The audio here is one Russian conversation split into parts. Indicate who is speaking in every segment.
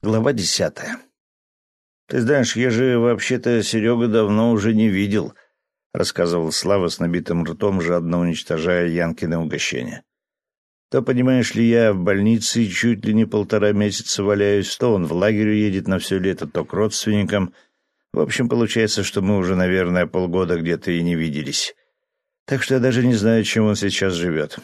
Speaker 1: Глава десятая. «Ты знаешь, я же вообще-то Серега давно уже не видел», — рассказывал Слава с набитым ртом, жадно уничтожая Янкины угощения. «То, понимаешь ли, я в больнице чуть ли не полтора месяца валяюсь, то он в лагерь едет на все лето, то к родственникам. В общем, получается, что мы уже, наверное, полгода где-то и не виделись. Так что я даже не знаю, чем он сейчас живет».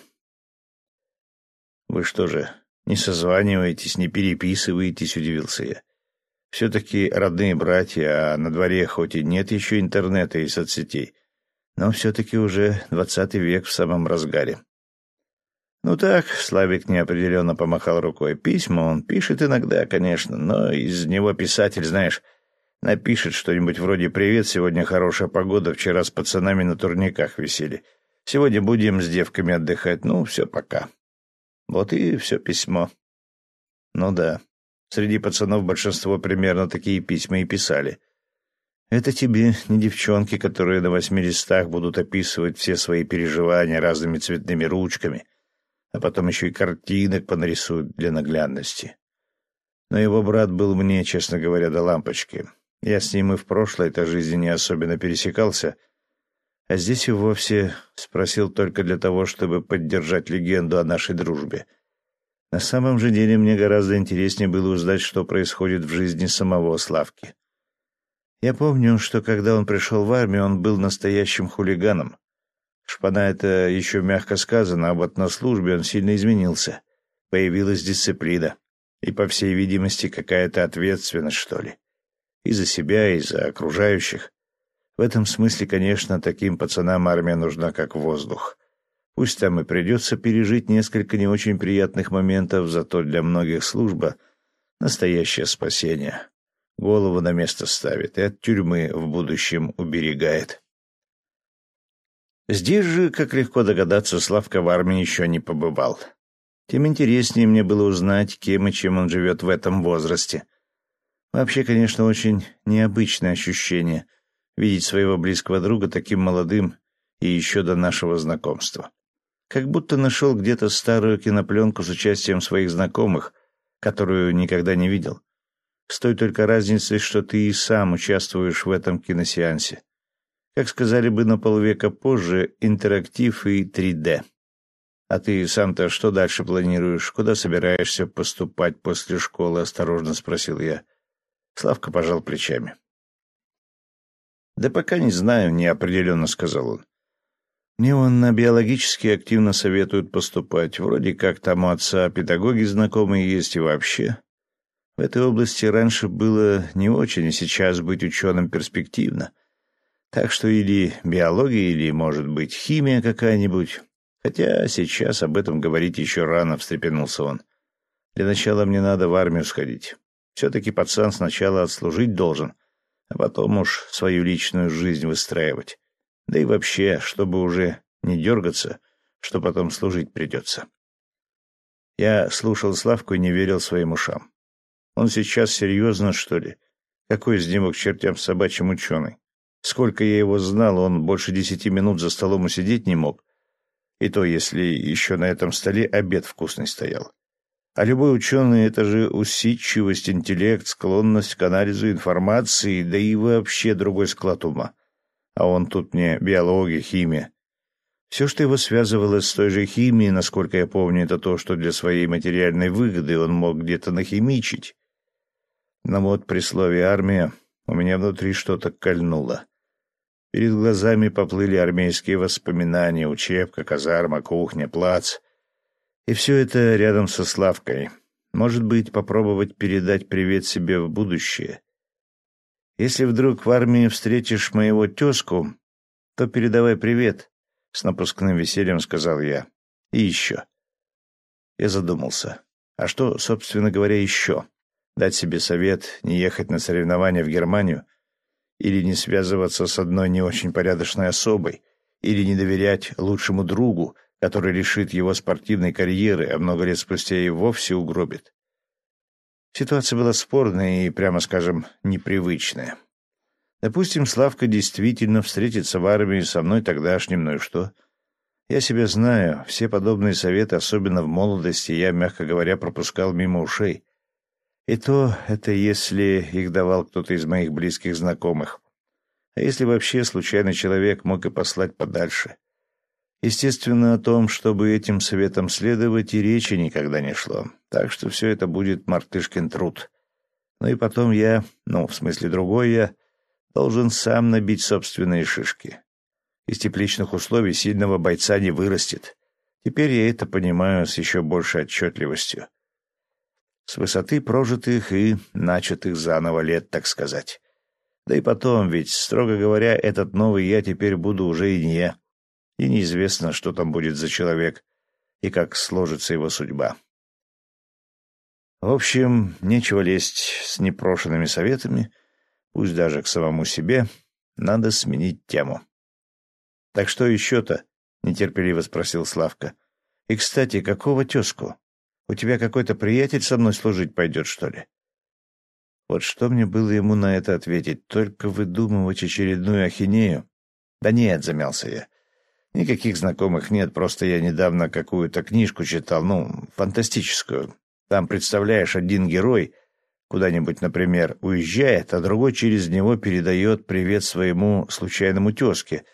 Speaker 1: «Вы что же, не созваниваетесь, не переписываетесь, удивился я. Все-таки родные братья, а на дворе хоть и нет еще интернета и соцсетей, но все-таки уже двадцатый век в самом разгаре. Ну так, Славик неопределенно помахал рукой. Письма он пишет иногда, конечно, но из него писатель, знаешь, напишет что-нибудь вроде «Привет, сегодня хорошая погода, вчера с пацанами на турниках висели. Сегодня будем с девками отдыхать, ну, все, пока». Вот и все письмо. Ну да, среди пацанов большинство примерно такие письма и писали. Это тебе не девчонки, которые на восьми листах будут описывать все свои переживания разными цветными ручками, а потом еще и картинок понарисуют для наглядности. Но его брат был мне, честно говоря, до лампочки. Я с ним и в прошлой-то жизни не особенно пересекался — а здесь и вовсе спросил только для того, чтобы поддержать легенду о нашей дружбе. На самом же деле мне гораздо интереснее было узнать, что происходит в жизни самого Славки. Я помню, что когда он пришел в армию, он был настоящим хулиганом. Шпана это еще мягко сказано, а вот на службе он сильно изменился. Появилась дисциплина. И, по всей видимости, какая-то ответственность, что ли. И за себя, и за окружающих. В этом смысле, конечно, таким пацанам армия нужна как воздух. Пусть там и придется пережить несколько не очень приятных моментов, зато для многих служба — настоящее спасение. Голову на место ставит и от тюрьмы в будущем уберегает. Здесь же, как легко догадаться, Славка в армии еще не побывал. Тем интереснее мне было узнать, кем и чем он живет в этом возрасте. Вообще, конечно, очень необычное ощущение — видеть своего близкого друга таким молодым и еще до нашего знакомства. Как будто нашел где-то старую кинопленку с участием своих знакомых, которую никогда не видел. С той только разницей, что ты и сам участвуешь в этом киносеансе. Как сказали бы на полвека позже, интерактив и 3D. А ты сам-то что дальше планируешь? Куда собираешься поступать после школы? Осторожно спросил я. Славка пожал плечами. «Да пока не знаю», — неопределенно сказал он. «Мне он на биологически активно советуют поступать. Вроде как там у отца педагоги знакомые есть и вообще. В этой области раньше было не очень, и сейчас быть ученым перспективно. Так что или биология, или, может быть, химия какая-нибудь. Хотя сейчас об этом говорить еще рано», — встрепенулся он. «Для начала мне надо в армию сходить. Все-таки пацан сначала отслужить должен» а потом уж свою личную жизнь выстраивать. Да и вообще, чтобы уже не дергаться, что потом служить придется. Я слушал Славку и не верил своим ушам. Он сейчас серьезно, что ли? Какой из него к чертям собачьим ученый? Сколько я его знал, он больше десяти минут за столом усидеть не мог. И то, если еще на этом столе обед вкусный стоял. А любой ученый — это же усидчивость, интеллект, склонность к анализу информации, да и вообще другой склад ума. А он тут мне биология, химия. Все, что его связывало с той же химией, насколько я помню, это то, что для своей материальной выгоды он мог где-то нахимичить. Но вот при слове «армия» у меня внутри что-то кольнуло. Перед глазами поплыли армейские воспоминания, учебка, казарма, кухня, плац. И все это рядом со Славкой. Может быть, попробовать передать привет себе в будущее. Если вдруг в армии встретишь моего тезку, то передавай привет, — с напускным весельем сказал я. И еще. Я задумался. А что, собственно говоря, еще? Дать себе совет, не ехать на соревнования в Германию? Или не связываться с одной не очень порядочной особой? Или не доверять лучшему другу, который лишит его спортивной карьеры, а много лет спустя и вовсе угробит. Ситуация была спорная и, прямо скажем, непривычная. Допустим, Славка действительно встретится в армии со мной тогдашним, ну и что? Я себя знаю, все подобные советы, особенно в молодости, я, мягко говоря, пропускал мимо ушей. И то это если их давал кто-то из моих близких знакомых. А если вообще случайный человек мог и послать подальше? Естественно, о том, чтобы этим советам следовать, и речи никогда не шло. Так что все это будет мартышкин труд. Ну и потом я, ну, в смысле другой я, должен сам набить собственные шишки. Из тепличных условий сильного бойца не вырастет. Теперь я это понимаю с еще большей отчетливостью. С высоты прожитых и начатых заново лет, так сказать. Да и потом, ведь, строго говоря, этот новый я теперь буду уже и не я и неизвестно, что там будет за человек и как сложится его судьба. В общем, нечего лезть с непрошенными советами, пусть даже к самому себе, надо сменить тему. «Так что еще-то?» — нетерпеливо спросил Славка. «И, кстати, какого тезку? У тебя какой-то приятель со мной служить пойдет, что ли?» Вот что мне было ему на это ответить? Только выдумывать очередную ахинею? Да нет, замялся я. Никаких знакомых нет, просто я недавно какую-то книжку читал, ну, фантастическую. Там, представляешь, один герой куда-нибудь, например, уезжает, а другой через него передает привет своему случайному тезке,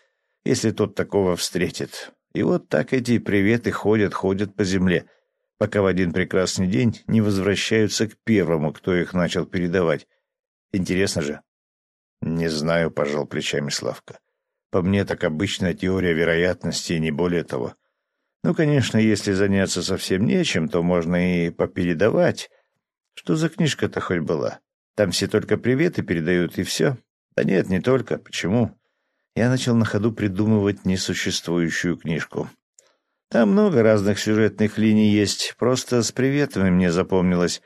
Speaker 1: если тот такого встретит. И вот так эти приветы ходят, ходят по земле, пока в один прекрасный день не возвращаются к первому, кто их начал передавать. Интересно же? — Не знаю, — пожал плечами Славка. По мне, так обычная теория вероятности, не более того. Ну, конечно, если заняться совсем нечем, то можно и попередавать. Что за книжка-то хоть была? Там все только приветы передают, и все? Да нет, не только. Почему? Я начал на ходу придумывать несуществующую книжку. Там много разных сюжетных линий есть, просто с приветами мне запомнилось.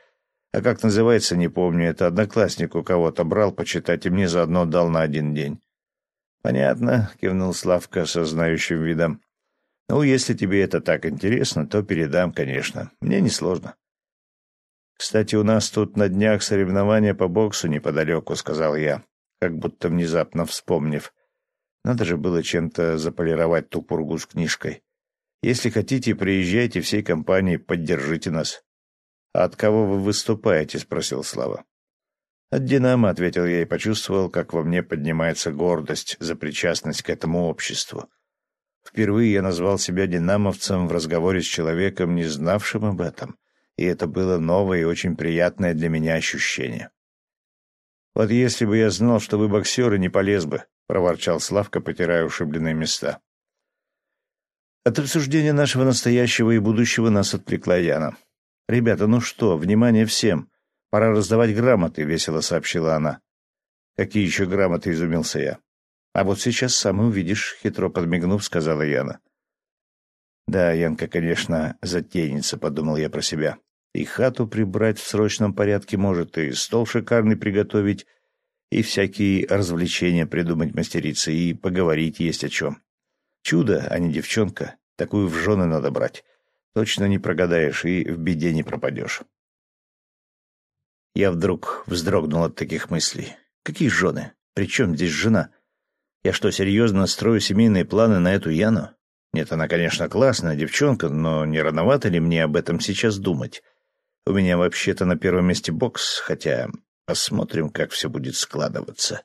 Speaker 1: А как называется, не помню, это одноклассник у кого-то брал почитать и мне заодно дал на один день. «Понятно», — кивнул Славка со знающим видом. «Ну, если тебе это так интересно, то передам, конечно. Мне несложно». «Кстати, у нас тут на днях соревнования по боксу неподалеку», — сказал я, как будто внезапно вспомнив. Надо же было чем-то заполировать ту пургу с книжкой. «Если хотите, приезжайте всей компанией, поддержите нас». «А от кого вы выступаете?» — спросил Слава. «От «Динамо», — ответил я и почувствовал, как во мне поднимается гордость за причастность к этому обществу. Впервые я назвал себя динамовцем в разговоре с человеком, не знавшим об этом, и это было новое и очень приятное для меня ощущение. «Вот если бы я знал, что вы боксеры, не полез бы», — проворчал Славка, потирая ушибленные места. От обсуждения нашего настоящего и будущего нас отвлекла Яна. «Ребята, ну что, внимание всем!» Пора раздавать грамоты, — весело сообщила она. Какие еще грамоты, — изумился я. А вот сейчас сам увидишь, — хитро подмигнув, сказала Яна. Да, Янка, конечно, затейница, — подумал я про себя. И хату прибрать в срочном порядке может, и стол шикарный приготовить, и всякие развлечения придумать мастерица, и поговорить есть о чем. Чудо, а не девчонка. Такую в жены надо брать. Точно не прогадаешь и в беде не пропадешь. Я вдруг вздрогнул от таких мыслей. Какие жены? Причем здесь жена? Я что, серьезно строю семейные планы на эту Яну? Нет, она, конечно, классная девчонка, но не рановато ли мне об этом сейчас думать? У меня вообще-то на первом месте бокс, хотя посмотрим, как все будет складываться.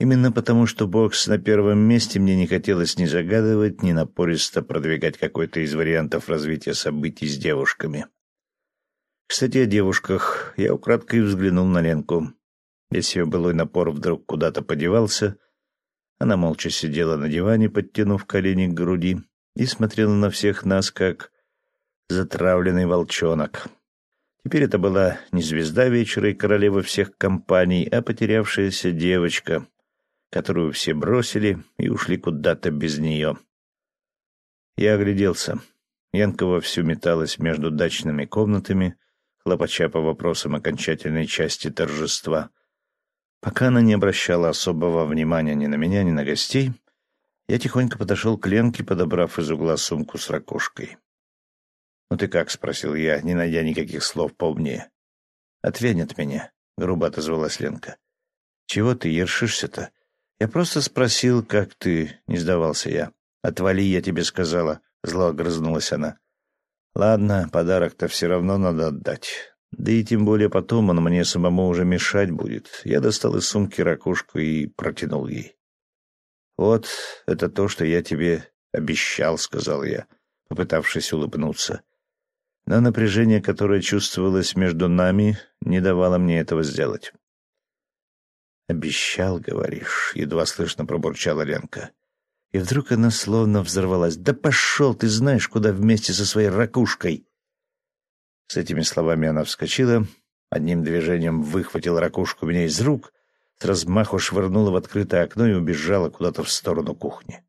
Speaker 1: Именно потому, что бокс на первом месте мне не хотелось ни загадывать, ни напористо продвигать какой-то из вариантов развития событий с девушками. Кстати, о девушках. Я украдкой взглянул на Ленку. Весь ее былой напор вдруг куда-то подевался. Она молча сидела на диване, подтянув колени к груди, и смотрела на всех нас, как затравленный волчонок. Теперь это была не звезда вечера и королева всех компаний, а потерявшаяся девочка, которую все бросили и ушли куда-то без нее. Я огляделся. Янка вовсю металась между дачными комнатами, хлопача по вопросам окончательной части торжества. Пока она не обращала особого внимания ни на меня, ни на гостей, я тихонько подошел к Ленке, подобрав из угла сумку с ракушкой. «Ну ты как?» — спросил я, не найдя никаких слов поумнее. «Отвянь от меня», — грубо отозвалась Ленка. «Чего ты ершишься-то? Я просто спросил, как ты...» — не сдавался я. «Отвали, я тебе сказала», — зло огрызнулась она. Ладно, подарок-то все равно надо отдать. Да и тем более потом он мне самому уже мешать будет. Я достал из сумки ракушку и протянул ей. «Вот, это то, что я тебе обещал», — сказал я, попытавшись улыбнуться. Но напряжение, которое чувствовалось между нами, не давало мне этого сделать. «Обещал, говоришь», — едва слышно пробурчала Ленка. И вдруг она словно взорвалась. «Да пошел, ты знаешь, куда вместе со своей ракушкой!» С этими словами она вскочила, одним движением выхватила ракушку меня из рук, с размаху швырнула в открытое окно и убежала куда-то в сторону кухни.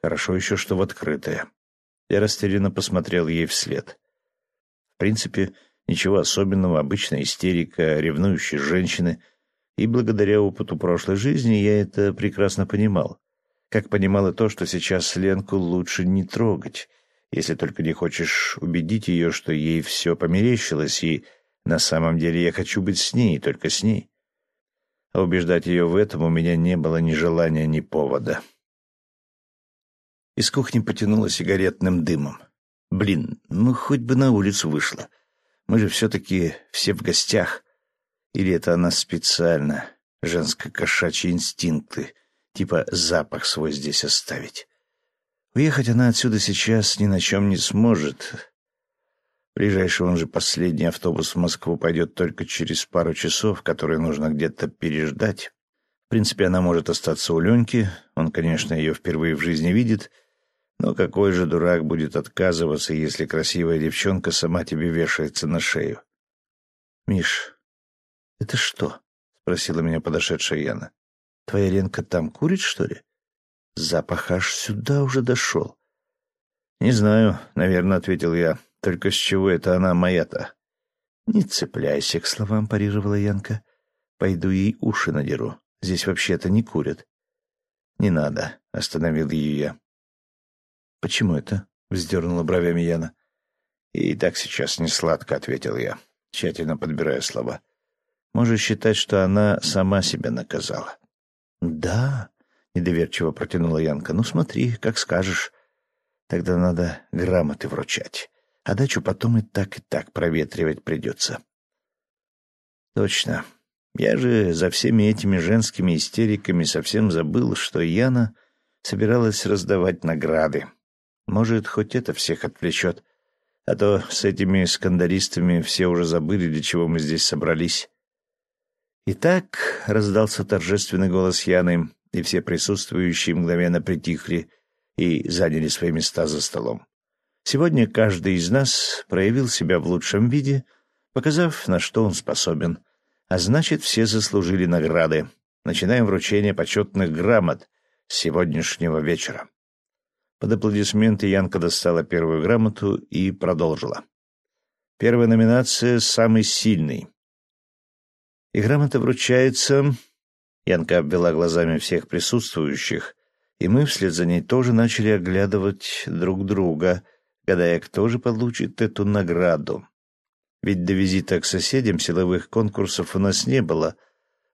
Speaker 1: Хорошо еще, что в открытое. Я растерянно посмотрел ей вслед. В принципе, ничего особенного, обычная истерика, ревнующие женщины, и благодаря опыту прошлой жизни я это прекрасно понимал. Как понимал и то, что сейчас Ленку лучше не трогать, если только не хочешь убедить ее, что ей все померещилось, и на самом деле я хочу быть с ней, только с ней. А убеждать ее в этом у меня не было ни желания, ни повода. Из кухни потянуло сигаретным дымом. Блин, ну хоть бы на улицу вышла. Мы же все-таки все в гостях. Или это она специально, женско-кошачьи инстинкты, типа запах свой здесь оставить. Уехать она отсюда сейчас ни на чем не сможет. Ближайший он же последний автобус в Москву пойдет только через пару часов, которые нужно где-то переждать. В принципе, она может остаться у Леньки. Он, конечно, ее впервые в жизни видит. Но какой же дурак будет отказываться, если красивая девчонка сама тебе вешается на шею? — Миш, это что? — спросила меня подошедшая Яна. — Твоя Ленка там курит, что ли? Запах аж сюда уже дошел. — Не знаю, — наверное, — ответил я. — Только с чего это она моя-то? — Не цепляйся к словам, — парировала Янка. — Пойду ей уши надеру. Здесь вообще-то не курят. — Не надо, — остановил ее я. — Почему это? — вздернула бровями Яна. — И так сейчас не сладко, — ответил я, тщательно подбирая слова. — Можешь считать, что она сама себя наказала. — Да, — недоверчиво протянула Янка. «Ну, смотри, как скажешь. Тогда надо грамоты вручать. А дачу потом и так, и так проветривать придется». «Точно. Я же за всеми этими женскими истериками совсем забыл, что Яна собиралась раздавать награды. Может, хоть это всех отвлечет. А то с этими скандалистами все уже забыли, для чего мы здесь собрались». «Итак», — раздался торжественный голос Яны, и все присутствующие мгновенно притихли и заняли свои места за столом. Сегодня каждый из нас проявил себя в лучшем виде, показав, на что он способен. А значит, все заслужили награды. Начинаем вручение почетных грамот с сегодняшнего вечера. Под аплодисменты Янка достала первую грамоту и продолжила. Первая номинация «Самый сильный». И грамота вручается Янка обвела глазами всех присутствующих, и мы вслед за ней тоже начали оглядывать друг друга, гадая, кто же получит эту награду. Ведь до визита к соседям силовых конкурсов у нас не было,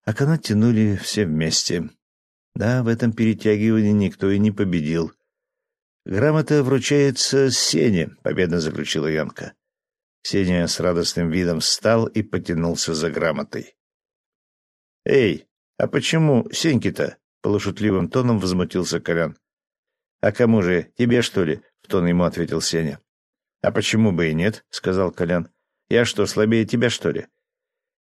Speaker 1: а канат тянули все вместе. Да, в этом перетягивании никто и не победил. «Грамота вручается Сене», — победно заключила Янка. Сеня с радостным видом встал и потянулся за грамотой. «Эй, «А почему Сеньки-то?» — полушутливым тоном возмутился Колян. «А кому же, тебе, что ли?» — в тон ему ответил Сеня. «А почему бы и нет?» — сказал Колян. «Я что, слабее тебя, что ли?»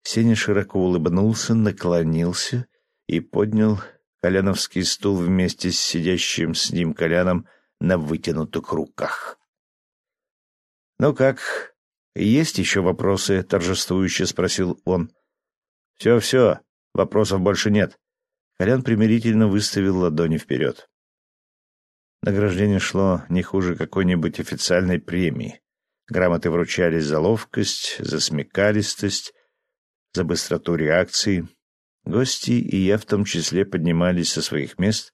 Speaker 1: Сеня широко улыбнулся, наклонился и поднял коляновский стул вместе с сидящим с ним Коляном на вытянутых руках. «Ну как, есть еще вопросы?» — торжествующе спросил он. «Все-все, Вопросов больше нет. Колян примирительно выставил ладони вперед. Награждение шло не хуже какой-нибудь официальной премии. Грамоты вручались за ловкость, за смекалистость, за быстроту реакции. Гости, и я в том числе, поднимались со своих мест,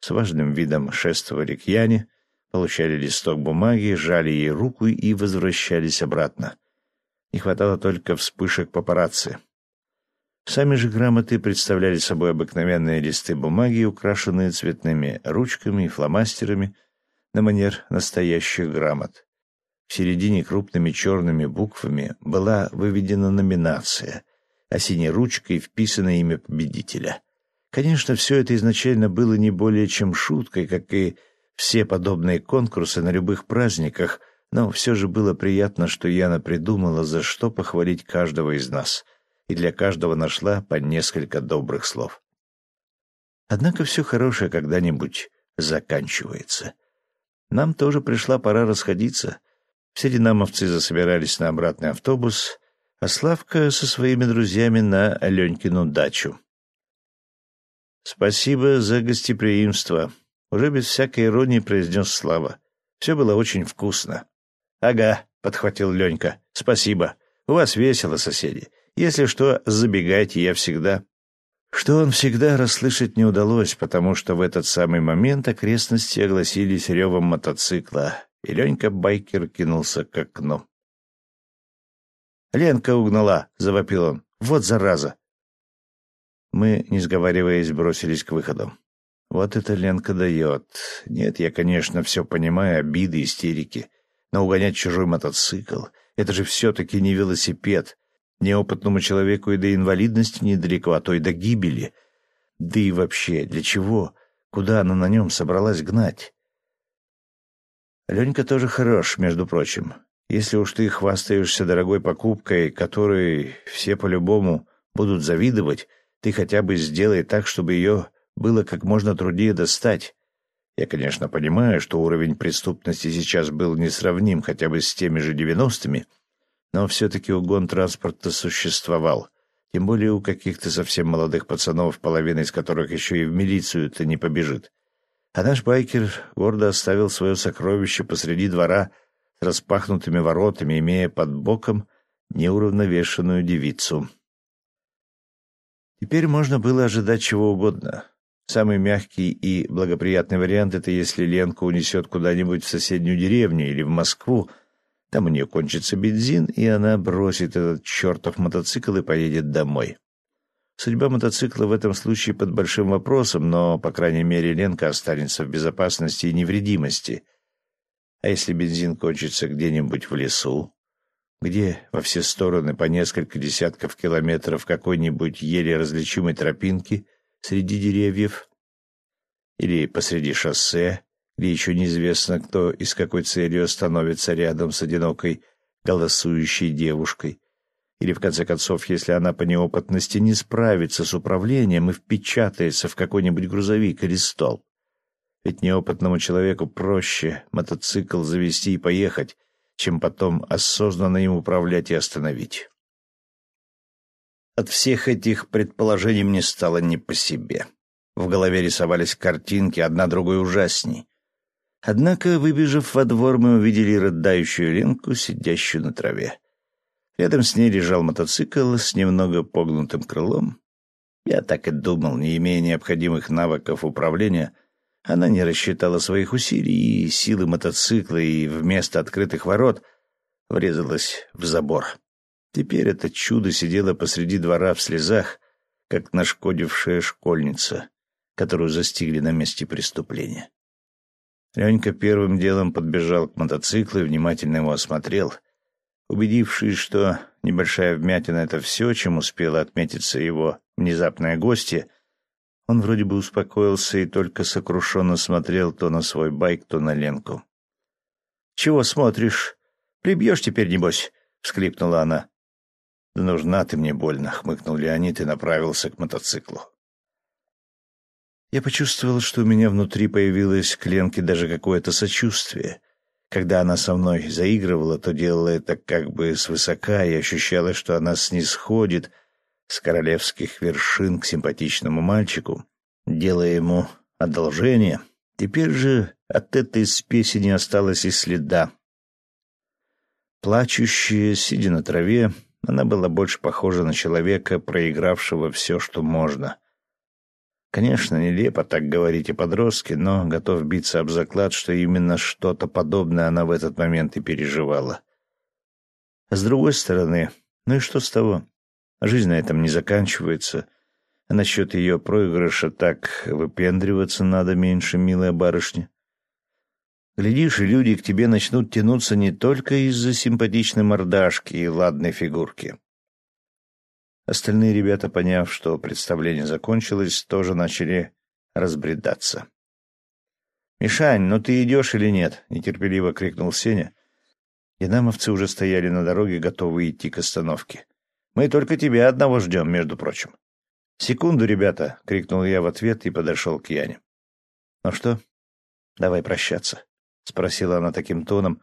Speaker 1: с важным видом шествовали к Яне, получали листок бумаги, жали ей руку и возвращались обратно. Не хватало только вспышек папарацци. Сами же грамоты представляли собой обыкновенные листы бумаги, украшенные цветными ручками и фломастерами на манер настоящих грамот. В середине крупными черными буквами была выведена номинация, а синей ручкой вписано имя победителя. Конечно, все это изначально было не более чем шуткой, как и все подобные конкурсы на любых праздниках, но все же было приятно, что Яна придумала, за что похвалить каждого из нас, и для каждого нашла по несколько добрых слов. Однако все хорошее когда-нибудь заканчивается. Нам тоже пришла пора расходиться — все динамовцы засобирались на обратный автобус, а Славка со своими друзьями на Аленькину дачу. «Спасибо за гостеприимство», — уже без всякой иронии произнес Слава. «Все было очень вкусно». «Ага», — подхватил Ленька. «Спасибо. У вас весело, соседи. Если что, забегайте, я всегда...» Что он всегда расслышать не удалось, потому что в этот самый момент окрестности огласились ревом мотоцикла, и Ленька байкер кинулся к окну. «Ленка угнала!» — завопил он. «Вот зараза!» Мы, не сговариваясь, бросились к выходу. Вот это Ленка дает. Нет, я, конечно, все понимаю, обиды, истерики. Но угонять чужой мотоцикл — это же все-таки не велосипед. Неопытному человеку и до инвалидности недалеко, а то и до гибели. Да и вообще, для чего? Куда она на нем собралась гнать? Ленька тоже хорош, между прочим. Если уж ты хвастаешься дорогой покупкой, которой все по-любому будут завидовать, ты хотя бы сделай так, чтобы ее было как можно труднее достать. Я, конечно, понимаю, что уровень преступности сейчас был несравним хотя бы с теми же девяностыми, но все-таки угон транспорта существовал. Тем более у каких-то совсем молодых пацанов, половина из которых еще и в милицию-то не побежит. А наш байкер гордо оставил свое сокровище посреди двора с распахнутыми воротами, имея под боком неуравновешенную девицу. Теперь можно было ожидать чего угодно. Самый мягкий и благоприятный вариант — это если Ленку унесет куда-нибудь в соседнюю деревню или в Москву, там у нее кончится бензин, и она бросит этот чертов мотоцикл и поедет домой. Судьба мотоцикла в этом случае под большим вопросом, но, по крайней мере, Ленка останется в безопасности и невредимости. А если бензин кончится где-нибудь в лесу, где во все стороны по несколько десятков километров какой-нибудь еле различимой тропинки среди деревьев, или посреди шоссе, где еще неизвестно, кто и с какой целью остановится рядом с одинокой голосующей девушкой, или, в конце концов, если она по неопытности не справится с управлением и впечатается в какой-нибудь грузовик или стол. Ведь неопытному человеку проще мотоцикл завести и поехать, чем потом осознанно им управлять и остановить. От всех этих предположений мне стало не по себе. В голове рисовались картинки, одна другой ужасней. Однако, выбежав во двор, мы увидели рыдающую Ленку, сидящую на траве. Рядом с ней лежал мотоцикл с немного погнутым крылом. Я так и думал, не имея необходимых навыков управления, она не рассчитала своих усилий и силы мотоцикла, и вместо открытых ворот врезалась в забор. Теперь это чудо сидело посреди двора в слезах, как нашкодившая школьница, которую застигли на месте преступления. Ленька первым делом подбежал к мотоциклу и внимательно его осмотрел — Убедившись, что небольшая вмятина — это все, чем успела отметиться его внезапное гостье, он вроде бы успокоился и только сокрушенно смотрел то на свой байк, то на Ленку. «Чего смотришь? Прибьешь теперь, небось?» — всклипнула она. «Да нужна ты мне больно», — хмыкнул Леонид и направился к мотоциклу. Я почувствовал, что у меня внутри появилось к Ленке даже какое-то сочувствие — когда она со мной заигрывала, то делала это как бы свысока и ощущала, что она снисходит с королевских вершин к симпатичному мальчику, делая ему одолжение. Теперь же от этой спеси не осталось и следа. Плачущая, сидя на траве, она была больше похожа на человека, проигравшего все, что можно — Конечно, нелепо так говорить о подростке, но готов биться об заклад, что именно что-то подобное она в этот момент и переживала. С другой стороны, ну и что с того? Жизнь на этом не заканчивается. А насчет ее проигрыша так выпендриваться надо меньше, милая барышня. Глядишь, и люди к тебе начнут тянуться не только из-за симпатичной мордашки и ладной фигурки. Остальные ребята, поняв, что представление закончилось, тоже начали разбредаться. «Мишань, ну ты идешь или нет?» — нетерпеливо крикнул Сеня. Динамовцы уже стояли на дороге, готовые идти к остановке. «Мы только тебя одного ждем, между прочим». «Секунду, ребята!» — крикнул я в ответ и подошел к Яне. «Ну что, давай прощаться?» — спросила она таким тоном,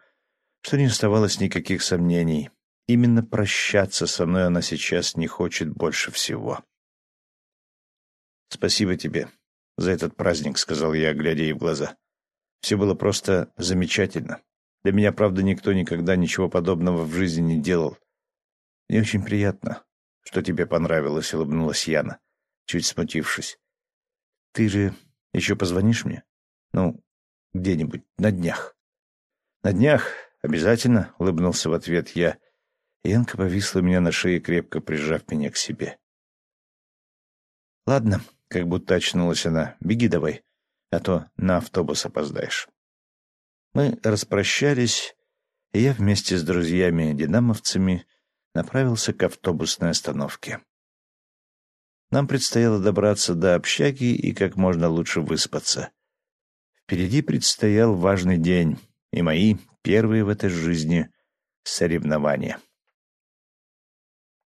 Speaker 1: что не оставалось никаких сомнений. Именно прощаться со мной она сейчас не хочет больше всего. «Спасибо тебе за этот праздник», — сказал я, глядя ей в глаза. «Все было просто замечательно. Для меня, правда, никто никогда ничего подобного в жизни не делал. Мне очень приятно, что тебе понравилось», — улыбнулась Яна, чуть смутившись. «Ты же еще позвонишь мне? Ну, где-нибудь на днях». «На днях обязательно», — улыбнулся в ответ я, Янка повисла меня на шее, крепко прижав меня к себе. «Ладно», — как будто очнулась она, — «беги давай, а то на автобус опоздаешь». Мы распрощались, и я вместе с друзьями-динамовцами направился к автобусной остановке. Нам предстояло добраться до общаги и как можно лучше выспаться. Впереди предстоял важный день и мои первые в этой жизни соревнования.